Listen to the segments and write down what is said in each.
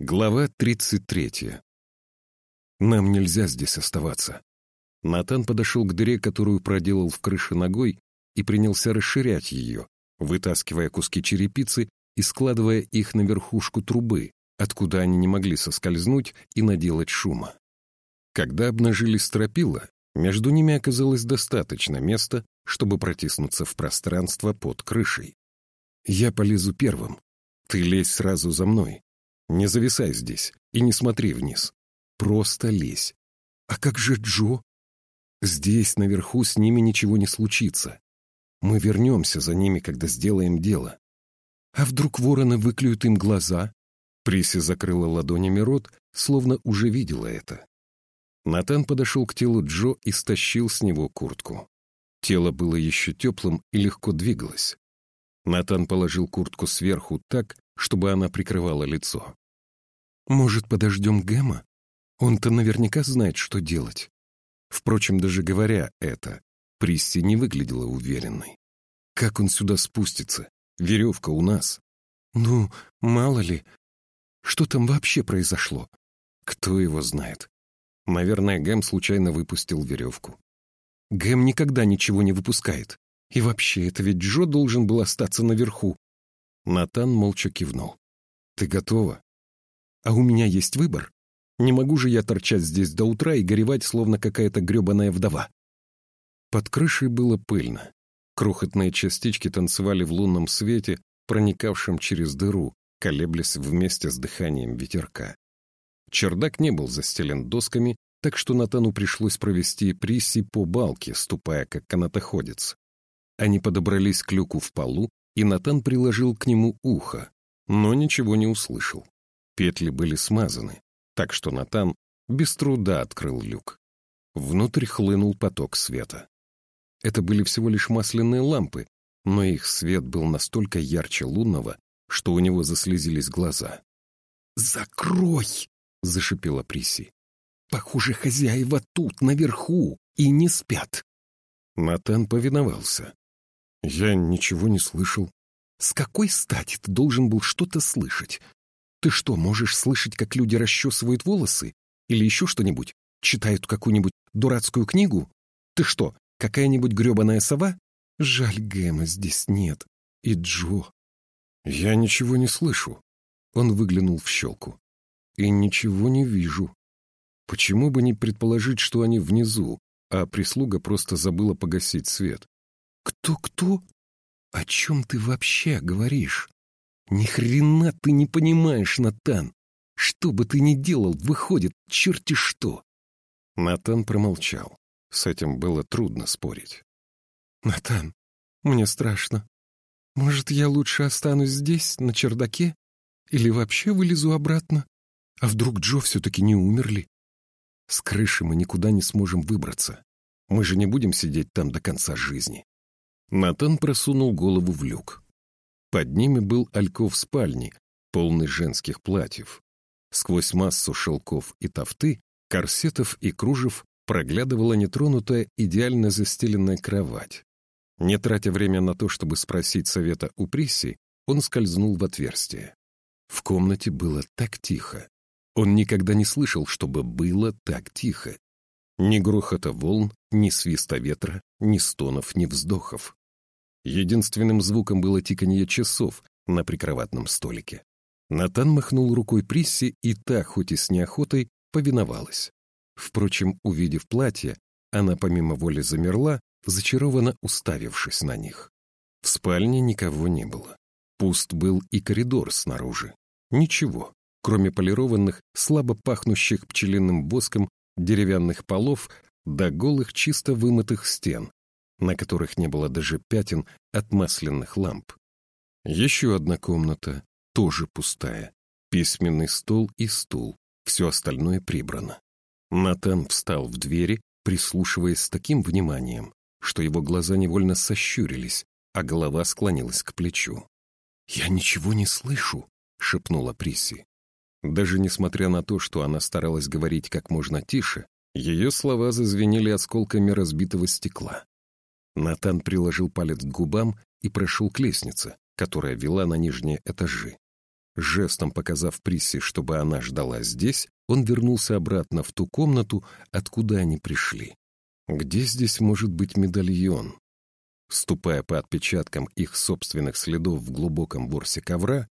Глава 33. Нам нельзя здесь оставаться. Натан подошел к дыре, которую проделал в крыше ногой, и принялся расширять ее, вытаскивая куски черепицы и складывая их на верхушку трубы, откуда они не могли соскользнуть и наделать шума. Когда обнажились стропила, между ними оказалось достаточно места, чтобы протиснуться в пространство под крышей. Я полезу первым. Ты лезь сразу за мной. Не зависай здесь и не смотри вниз. Просто лезь. А как же Джо? Здесь, наверху, с ними ничего не случится. Мы вернемся за ними, когда сделаем дело. А вдруг вороны выклюют им глаза? Приси закрыла ладонями рот, словно уже видела это. Натан подошел к телу Джо и стащил с него куртку. Тело было еще теплым и легко двигалось. Натан положил куртку сверху так, чтобы она прикрывала лицо. «Может, подождем Гэма? Он-то наверняка знает, что делать». Впрочем, даже говоря это, Присти не выглядела уверенной. «Как он сюда спустится? Веревка у нас». «Ну, мало ли. Что там вообще произошло?» «Кто его знает?» Наверное, Гэм случайно выпустил веревку. Гэм никогда ничего не выпускает. И вообще, это ведь Джо должен был остаться наверху. Натан молча кивнул. «Ты готова?» «А у меня есть выбор. Не могу же я торчать здесь до утра и горевать, словно какая-то гребаная вдова». Под крышей было пыльно. Крохотные частички танцевали в лунном свете, проникавшем через дыру, колеблясь вместе с дыханием ветерка. Чердак не был застелен досками, так что Натану пришлось провести Присси по балке, ступая как канатоходец. Они подобрались к люку в полу, и Натан приложил к нему ухо, но ничего не услышал. Петли были смазаны, так что Натан без труда открыл люк. Внутрь хлынул поток света. Это были всего лишь масляные лампы, но их свет был настолько ярче лунного, что у него заслезились глаза. «Закрой!» — зашипела Приси. «Похоже, хозяева тут, наверху, и не спят». Натан повиновался. Я ничего не слышал. С какой стати ты должен был что-то слышать? Ты что, можешь слышать, как люди расчесывают волосы? Или еще что-нибудь? Читают какую-нибудь дурацкую книгу? Ты что, какая-нибудь гребаная сова? Жаль, Гэма здесь нет. И Джо. Я ничего не слышу. Он выглянул в щелку. И ничего не вижу. Почему бы не предположить, что они внизу, а прислуга просто забыла погасить свет? «Кто-кто? О чем ты вообще говоришь? Ни хрена ты не понимаешь, Натан! Что бы ты ни делал, выходит, черти что!» Натан промолчал. С этим было трудно спорить. «Натан, мне страшно. Может, я лучше останусь здесь, на чердаке? Или вообще вылезу обратно? А вдруг Джо все-таки не умерли? С крыши мы никуда не сможем выбраться. Мы же не будем сидеть там до конца жизни. Натан просунул голову в люк. Под ними был альков спальни, полный женских платьев. Сквозь массу шелков и тофты, корсетов и кружев проглядывала нетронутая, идеально застеленная кровать. Не тратя время на то, чтобы спросить совета у Присси, он скользнул в отверстие. В комнате было так тихо. Он никогда не слышал, чтобы было так тихо. Ни грохота волн, ни свиста ветра, ни стонов, ни вздохов. Единственным звуком было тиканье часов на прикроватном столике. Натан махнул рукой Присси, и та, хоть и с неохотой, повиновалась. Впрочем, увидев платье, она помимо воли замерла, зачарованно уставившись на них. В спальне никого не было. Пуст был и коридор снаружи. Ничего, кроме полированных, слабо пахнущих пчелиным воском деревянных полов до голых чисто вымытых стен, на которых не было даже пятен от масляных ламп. Еще одна комната, тоже пустая. Письменный стол и стул, все остальное прибрано. Натан встал в двери, прислушиваясь с таким вниманием, что его глаза невольно сощурились, а голова склонилась к плечу. «Я ничего не слышу», — шепнула Присси. Даже несмотря на то, что она старалась говорить как можно тише, ее слова зазвенели осколками разбитого стекла. Натан приложил палец к губам и прошел к лестнице, которая вела на нижние этажи. Жестом показав Присси, чтобы она ждала здесь, он вернулся обратно в ту комнату, откуда они пришли. Где здесь может быть медальон? Ступая по отпечаткам их собственных следов в глубоком ворсе ковра,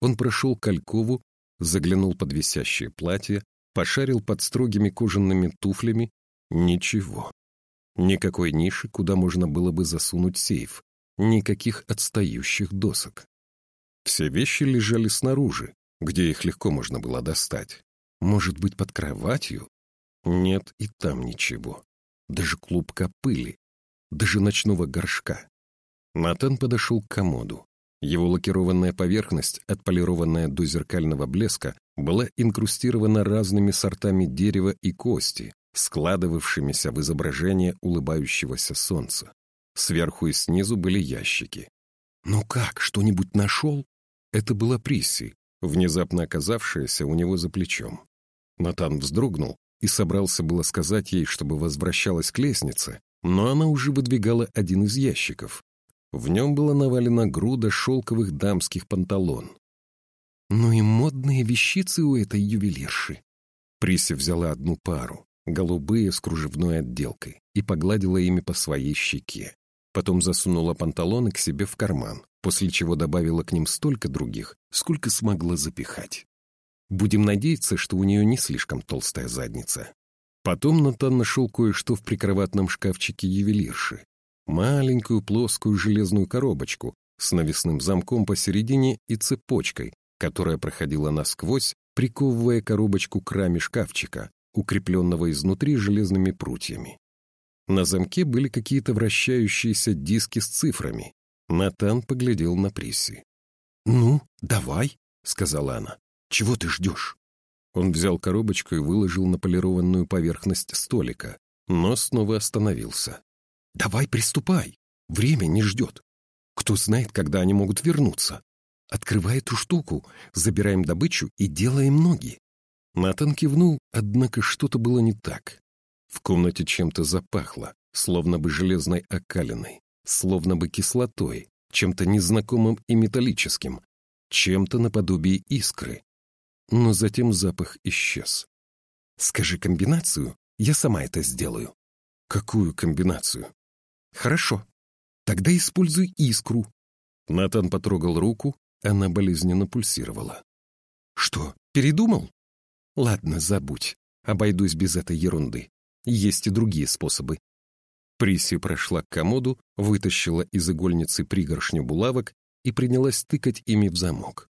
он прошел к Алькову, заглянул под висящее платье, пошарил под строгими кожаными туфлями. Ничего. Никакой ниши, куда можно было бы засунуть сейф. Никаких отстающих досок. Все вещи лежали снаружи, где их легко можно было достать. Может быть, под кроватью? Нет, и там ничего. Даже клубка пыли. Даже ночного горшка. Натан подошел к комоду. Его лакированная поверхность, отполированная до зеркального блеска, была инкрустирована разными сортами дерева и кости, складывавшимися в изображение улыбающегося солнца. Сверху и снизу были ящики. «Ну как, что-нибудь нашел?» Это была Присси, внезапно оказавшаяся у него за плечом. Натан вздрогнул и собрался было сказать ей, чтобы возвращалась к лестнице, но она уже выдвигала один из ящиков. В нем была навалена груда шелковых дамских панталон. «Ну и модные вещицы у этой ювелирши!» Присси взяла одну пару голубые с кружевной отделкой, и погладила ими по своей щеке. Потом засунула панталоны к себе в карман, после чего добавила к ним столько других, сколько смогла запихать. Будем надеяться, что у нее не слишком толстая задница. Потом Натан нашел кое-что в прикроватном шкафчике ювелирши. Маленькую плоскую железную коробочку с навесным замком посередине и цепочкой, которая проходила насквозь, приковывая коробочку к раме шкафчика, укрепленного изнутри железными прутьями. На замке были какие-то вращающиеся диски с цифрами. Натан поглядел на Присси. «Ну, давай», — сказала она. «Чего ты ждешь?» Он взял коробочку и выложил на полированную поверхность столика, но снова остановился. «Давай приступай. Время не ждет. Кто знает, когда они могут вернуться. Открывай эту штуку, забираем добычу и делаем ноги. Натан кивнул, однако что-то было не так. В комнате чем-то запахло, словно бы железной окалиной, словно бы кислотой, чем-то незнакомым и металлическим, чем-то наподобие искры. Но затем запах исчез. «Скажи комбинацию, я сама это сделаю». «Какую комбинацию?» «Хорошо. Тогда используй искру». Натан потрогал руку, она болезненно пульсировала. «Что, передумал?» Ладно, забудь. Обойдусь без этой ерунды. Есть и другие способы. Приси прошла к комоду, вытащила из игольницы пригоршню булавок и принялась тыкать ими в замок.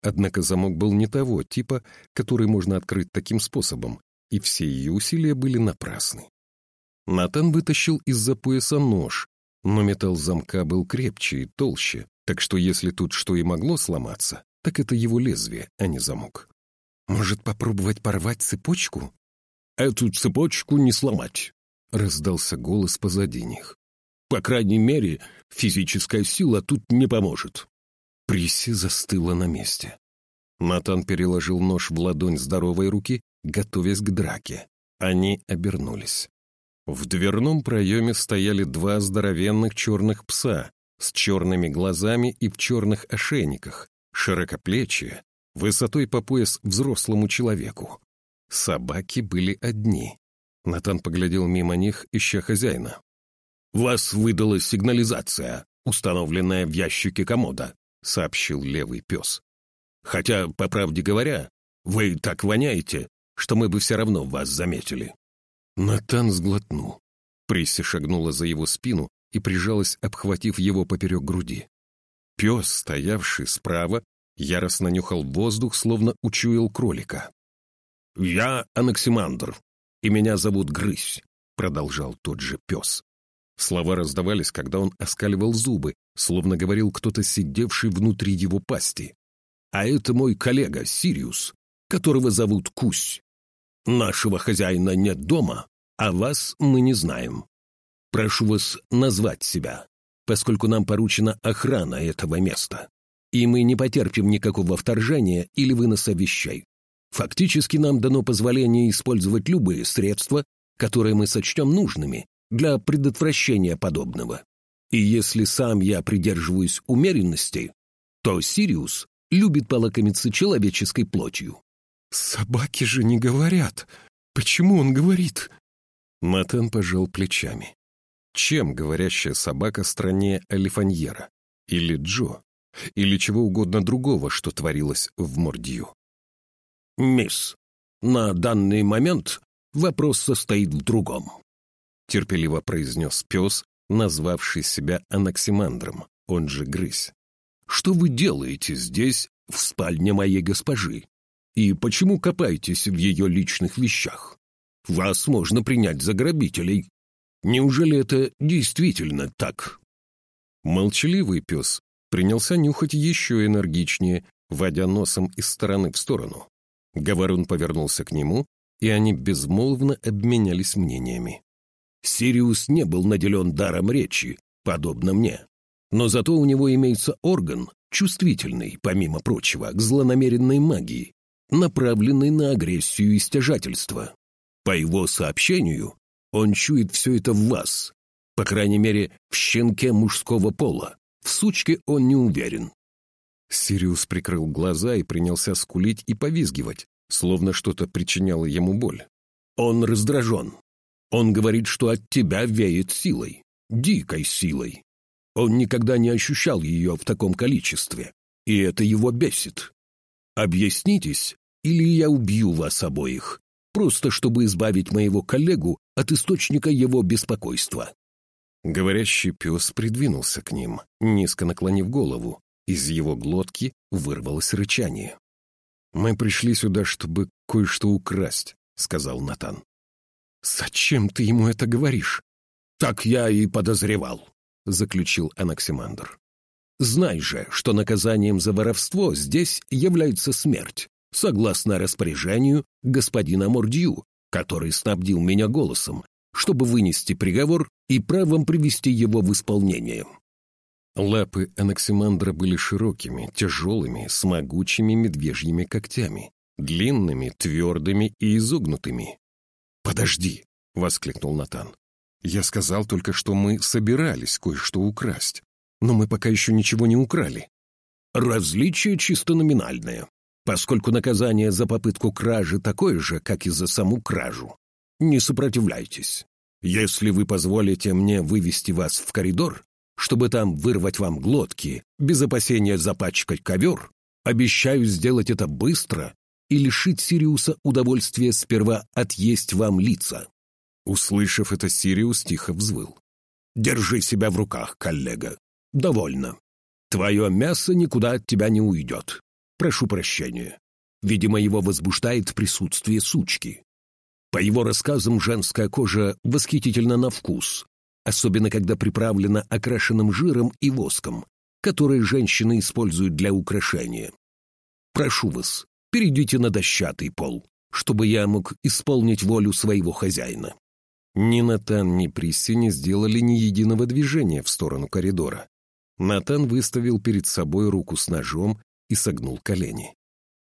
Однако замок был не того типа, который можно открыть таким способом, и все ее усилия были напрасны. Натан вытащил из-за пояса нож, но металл замка был крепче и толще, так что если тут что и могло сломаться, так это его лезвие, а не замок. «Может, попробовать порвать цепочку?» «Эту цепочку не сломать», — раздался голос позади них. «По крайней мере, физическая сила тут не поможет». Присси застыла на месте. Натан переложил нож в ладонь здоровой руки, готовясь к драке. Они обернулись. В дверном проеме стояли два здоровенных черных пса с черными глазами и в черных ошейниках, широкоплечие, высотой по пояс взрослому человеку. Собаки были одни. Натан поглядел мимо них, ища хозяина. «Вас выдала сигнализация, установленная в ящике комода», — сообщил левый пес. «Хотя, по правде говоря, вы так воняете, что мы бы все равно вас заметили». Натан сглотнул. Присси шагнула за его спину и прижалась, обхватив его поперек груди. Пес, стоявший справа, яростно нюхал воздух, словно учуял кролика. «Я Анаксимандр, и меня зовут Грысь», — продолжал тот же пес. Слова раздавались, когда он оскаливал зубы, словно говорил кто-то, сидевший внутри его пасти. «А это мой коллега Сириус, которого зовут Кусь. Нашего хозяина нет дома, а вас мы не знаем. Прошу вас назвать себя, поскольку нам поручена охрана этого места и мы не потерпим никакого вторжения или выноса вещей. Фактически нам дано позволение использовать любые средства, которые мы сочтем нужными для предотвращения подобного. И если сам я придерживаюсь умеренности, то Сириус любит полакомиться человеческой плотью. «Собаки же не говорят. Почему он говорит?» Натан пожал плечами. Чем говорящая собака стране Алифаньера? Или Джо? Или чего угодно другого, что творилось в Мордью? «Мисс, на данный момент вопрос состоит в другом», — терпеливо произнес пес, назвавший себя Анаксимандром, он же Грызь. «Что вы делаете здесь, в спальне моей госпожи? И почему копаетесь в ее личных вещах? Вас можно принять за грабителей. Неужели это действительно так?» Молчаливый пес принялся нюхать еще энергичнее, водя носом из стороны в сторону. Говорун повернулся к нему, и они безмолвно обменялись мнениями. «Сириус не был наделен даром речи, подобно мне. Но зато у него имеется орган, чувствительный, помимо прочего, к злонамеренной магии, направленный на агрессию и стяжательство. По его сообщению, он чует все это в вас, по крайней мере, в щенке мужского пола. В сучке он не уверен. Сириус прикрыл глаза и принялся скулить и повизгивать, словно что-то причиняло ему боль. Он раздражен. Он говорит, что от тебя веет силой, дикой силой. Он никогда не ощущал ее в таком количестве, и это его бесит. Объяснитесь, или я убью вас обоих, просто чтобы избавить моего коллегу от источника его беспокойства». Говорящий пес придвинулся к ним, низко наклонив голову. Из его глотки вырвалось рычание. «Мы пришли сюда, чтобы кое-что украсть», — сказал Натан. «Зачем ты ему это говоришь?» «Так я и подозревал», — заключил Анаксимандр. «Знай же, что наказанием за воровство здесь является смерть согласно распоряжению господина Мордью, который снабдил меня голосом, чтобы вынести приговор и правом привести его в исполнение. Лапы Анаксимандра были широкими, тяжелыми, с могучими медвежьими когтями, длинными, твердыми и изогнутыми. «Подожди!» — воскликнул Натан. «Я сказал только, что мы собирались кое-что украсть, но мы пока еще ничего не украли». «Различие чисто номинальное поскольку наказание за попытку кражи такое же, как и за саму кражу. Не сопротивляйтесь. Если вы позволите мне вывести вас в коридор, чтобы там вырвать вам глотки, без опасения запачкать ковер, обещаю сделать это быстро и лишить Сириуса удовольствия сперва отъесть вам лица». Услышав это, Сириус тихо взвыл. «Держи себя в руках, коллега. Довольно. Твое мясо никуда от тебя не уйдет. Прошу прощения. Видимо, его возбуждает присутствие сучки. По его рассказам, женская кожа восхитительна на вкус, особенно когда приправлена окрашенным жиром и воском, которые женщины используют для украшения. Прошу вас, перейдите на дощатый пол, чтобы я мог исполнить волю своего хозяина». Ни Натан, ни Присси не сделали ни единого движения в сторону коридора. Натан выставил перед собой руку с ножом и согнул колени.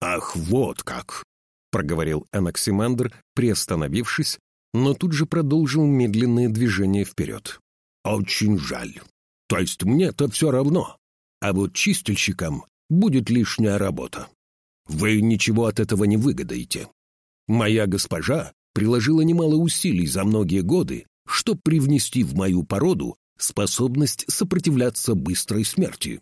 «Ах, вот как!» — проговорил Анаксимандр, приостановившись, но тут же продолжил медленное движение вперед. «Очень жаль. То есть мне-то все равно, а вот чистильщикам будет лишняя работа. Вы ничего от этого не выгодаете. Моя госпожа приложила немало усилий за многие годы, чтобы привнести в мою породу способность сопротивляться быстрой смерти.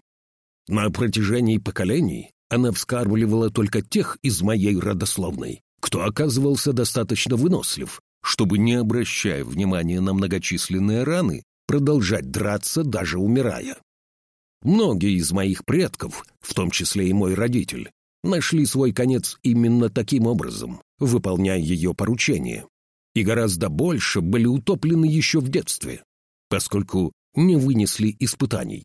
На протяжении поколений она вскармливала только тех из моей родословной, кто оказывался достаточно вынослив, чтобы, не обращая внимания на многочисленные раны, продолжать драться, даже умирая. Многие из моих предков, в том числе и мой родитель, нашли свой конец именно таким образом, выполняя ее поручение, и гораздо больше были утоплены еще в детстве, поскольку не вынесли испытаний.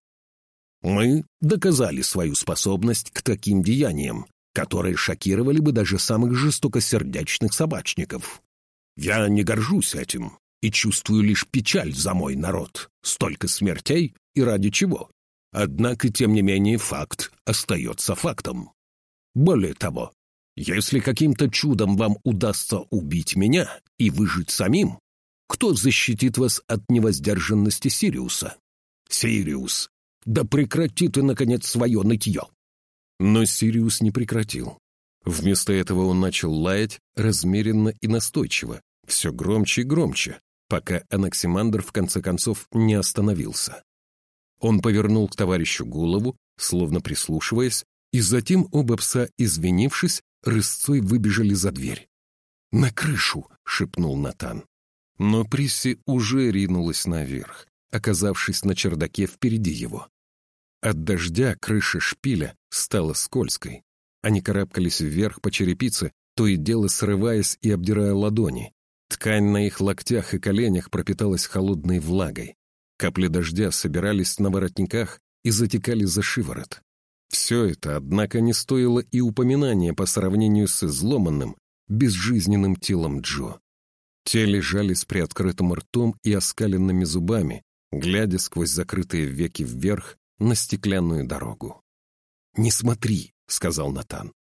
Мы доказали свою способность к таким деяниям, которые шокировали бы даже самых жестокосердечных собачников. Я не горжусь этим и чувствую лишь печаль за мой народ. Столько смертей и ради чего? Однако, тем не менее, факт остается фактом. Более того, если каким-то чудом вам удастся убить меня и выжить самим, кто защитит вас от невоздержанности Сириуса? Сириус да прекрати ты, наконец, свое нытье. Но Сириус не прекратил. Вместо этого он начал лаять размеренно и настойчиво, все громче и громче, пока Анаксимандр в конце концов не остановился. Он повернул к товарищу голову, словно прислушиваясь, и затем оба пса, извинившись, рысцой выбежали за дверь. «На крышу!» — шепнул Натан. Но Присси уже ринулась наверх, оказавшись на чердаке впереди его. От дождя крыша шпиля стала скользкой. Они карабкались вверх по черепице, то и дело срываясь и обдирая ладони. Ткань на их локтях и коленях пропиталась холодной влагой. Капли дождя собирались на воротниках и затекали за шиворот. Все это, однако, не стоило и упоминания по сравнению с изломанным, безжизненным телом Джо. Те лежали с приоткрытым ртом и оскаленными зубами, глядя сквозь закрытые веки вверх на стеклянную дорогу. «Не смотри», — сказал Натан.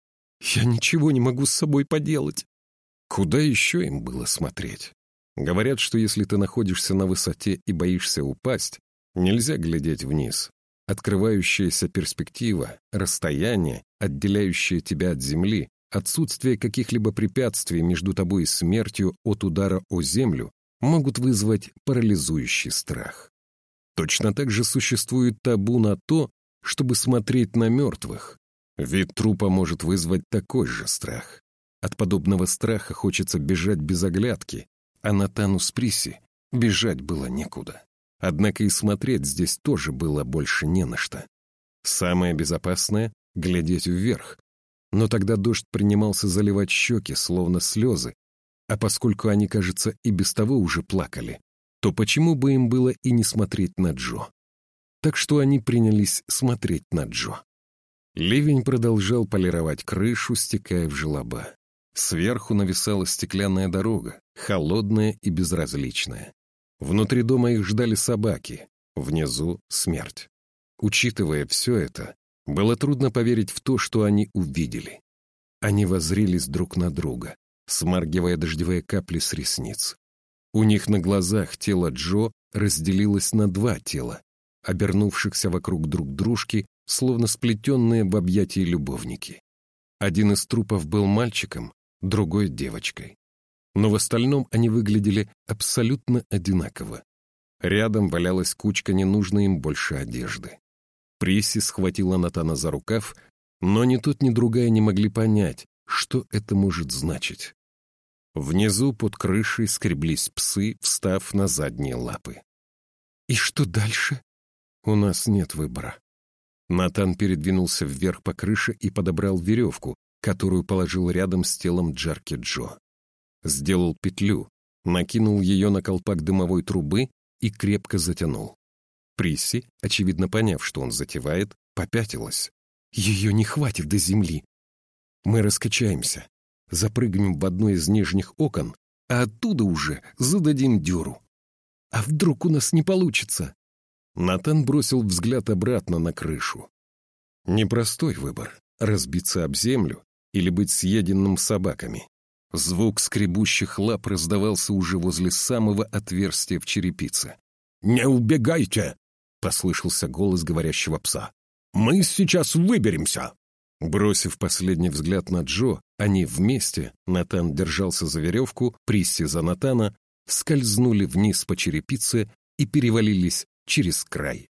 «Я ничего не могу с собой поделать». Куда еще им было смотреть? Говорят, что если ты находишься на высоте и боишься упасть, нельзя глядеть вниз. Открывающаяся перспектива, расстояние, отделяющее тебя от земли, отсутствие каких-либо препятствий между тобой и смертью от удара о землю могут вызвать парализующий страх. Точно так же существует табу на то, чтобы смотреть на мертвых. Вид трупа может вызвать такой же страх. От подобного страха хочется бежать без оглядки, а Натану с Приси бежать было некуда. Однако и смотреть здесь тоже было больше не на что. Самое безопасное — глядеть вверх. Но тогда дождь принимался заливать щеки, словно слезы, а поскольку они, кажется, и без того уже плакали, то почему бы им было и не смотреть на Джо? Так что они принялись смотреть на Джо. Ливень продолжал полировать крышу, стекая в желоба. Сверху нависала стеклянная дорога, холодная и безразличная. Внутри дома их ждали собаки, внизу — смерть. Учитывая все это, было трудно поверить в то, что они увидели. Они воззрились друг на друга, смаргивая дождевые капли с ресниц. У них на глазах тело Джо разделилось на два тела, обернувшихся вокруг друг дружки, словно сплетенные в объятии любовники. Один из трупов был мальчиком, другой — девочкой. Но в остальном они выглядели абсолютно одинаково. Рядом валялась кучка ненужной им больше одежды. Присси схватила Натана за рукав, но ни тот, ни другая не могли понять, что это может значить. Внизу под крышей скреблись псы, встав на задние лапы. «И что дальше?» «У нас нет выбора». Натан передвинулся вверх по крыше и подобрал веревку, которую положил рядом с телом Джарки Джо. Сделал петлю, накинул ее на колпак дымовой трубы и крепко затянул. Присси, очевидно поняв, что он затевает, попятилась. «Ее не хватит до земли. Мы раскачаемся запрыгнем в одно из нижних окон, а оттуда уже зададим дёру. А вдруг у нас не получится? Натан бросил взгляд обратно на крышу. Непростой выбор — разбиться об землю или быть съеденным собаками. Звук скребущих лап раздавался уже возле самого отверстия в черепице. «Не убегайте!» — послышался голос говорящего пса. «Мы сейчас выберемся!» Бросив последний взгляд на Джо, они вместе, Натан держался за веревку, Присси за Натана, скользнули вниз по черепице и перевалились через край.